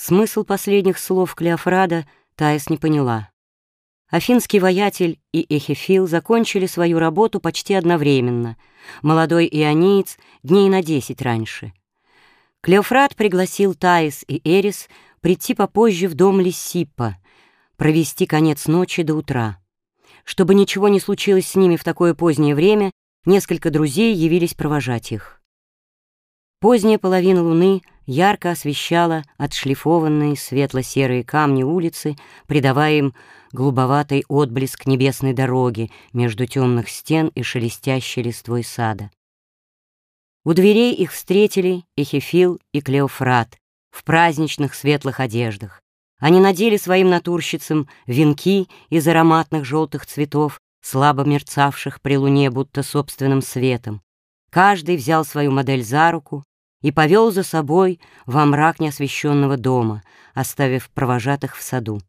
Смысл последних слов Клеофрада Таис не поняла. Афинский воятель и Эхефил закончили свою работу почти одновременно, молодой иониец дней на десять раньше. Клеофрат пригласил Таис и Эрис прийти попозже в дом Лисиппа, провести конец ночи до утра. Чтобы ничего не случилось с ними в такое позднее время, несколько друзей явились провожать их. Поздняя половина луны ярко освещала отшлифованные светло-серые камни улицы, придавая им голубоватый отблеск небесной дороги между темных стен и шелестящей листвой сада. У дверей их встретили Эхефил и Клеофрат в праздничных светлых одеждах. Они надели своим натурщицам венки из ароматных желтых цветов, слабо мерцавших при луне будто собственным светом. Каждый взял свою модель за руку и повел за собой во мрак неосвещенного дома, оставив провожатых в саду.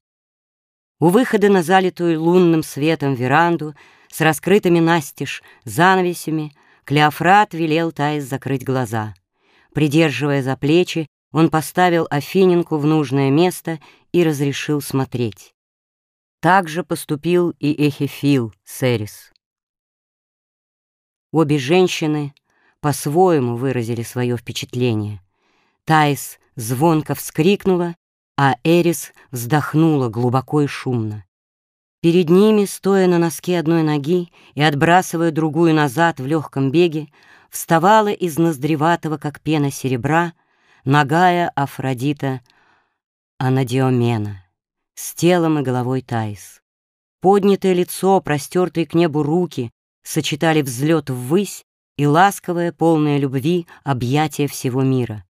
У выхода на залитую лунным светом веранду с раскрытыми настежь занавесями Клеофрат велел Таис закрыть глаза. Придерживая за плечи, он поставил Афиненку в нужное место и разрешил смотреть. Так же поступил и Эхефил Серис. Обе женщины по-своему выразили свое впечатление. Таис звонко вскрикнула, а Эрис вздохнула глубоко и шумно. Перед ними, стоя на носке одной ноги и отбрасывая другую назад в легком беге, вставала из ноздреватого, как пена серебра, ногая Афродита Анадиомена с телом и головой Таис. Поднятое лицо, простертые к небу руки сочетали взлет ввысь и ласковое, полное любви объятие всего мира.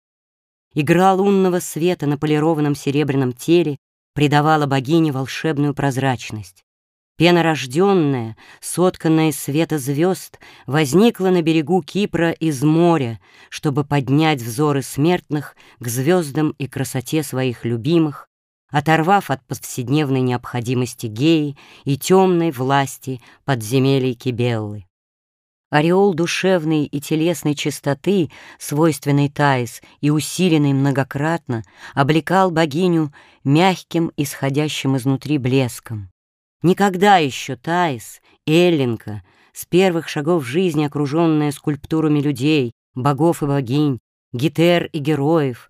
Игра лунного света на полированном серебряном теле придавала богине волшебную прозрачность. Пена рожденная, сотканная из света звезд, возникла на берегу Кипра из моря, чтобы поднять взоры смертных к звездам и красоте своих любимых, оторвав от повседневной необходимости геи и темной власти подземелий Кибеллы. Ореол душевной и телесной чистоты, свойственной Таис и усиленный многократно, облекал богиню мягким, исходящим изнутри блеском. Никогда еще Таис, Эллинка, с первых шагов жизни окруженная скульптурами людей, богов и богинь, гетер и героев,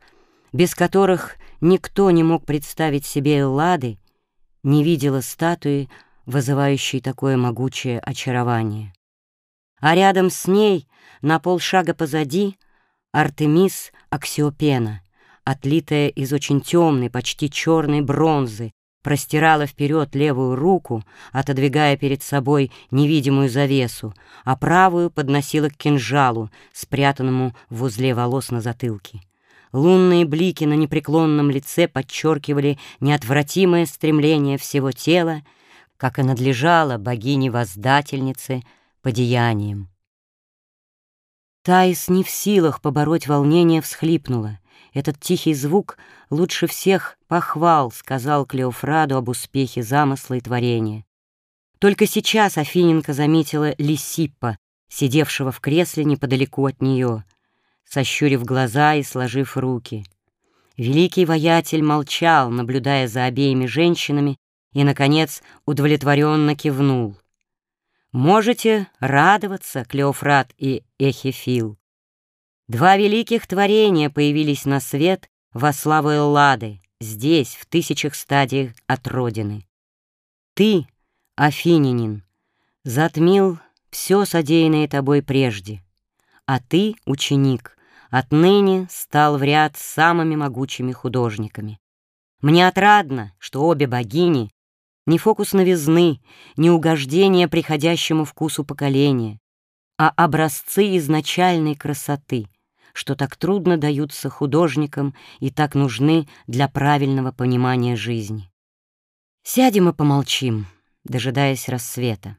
без которых никто не мог представить себе Эллады, не видела статуи, вызывающей такое могучее очарование. А рядом с ней, на полшага позади, Артемис Аксиопена, отлитая из очень темной, почти черной бронзы, простирала вперед левую руку, отодвигая перед собой невидимую завесу, а правую подносила к кинжалу, спрятанному в узле волос на затылке. Лунные блики на непреклонном лице подчеркивали неотвратимое стремление всего тела, как и надлежало богине-воздательнице по деяниям. Таис не в силах побороть волнение всхлипнула. Этот тихий звук лучше всех похвал, сказал Клеофраду об успехе замысла и творения. Только сейчас Афиненко заметила Лисиппа, сидевшего в кресле неподалеку от нее — сощурив глаза и сложив руки. Великий воятель молчал, наблюдая за обеими женщинами, и, наконец, удовлетворенно кивнул. «Можете радоваться, Клеофрат и Эхефил. Два великих творения появились на свет во славу Эллады, здесь, в тысячах стадиях от Родины. Ты, Афининин, затмил все содеянное тобой прежде, а ты, ученик, отныне стал в ряд самыми могучими художниками. Мне отрадно, что обе богини — не фокус новизны, не угождение приходящему вкусу поколения, а образцы изначальной красоты, что так трудно даются художникам и так нужны для правильного понимания жизни. Сядем и помолчим, дожидаясь рассвета.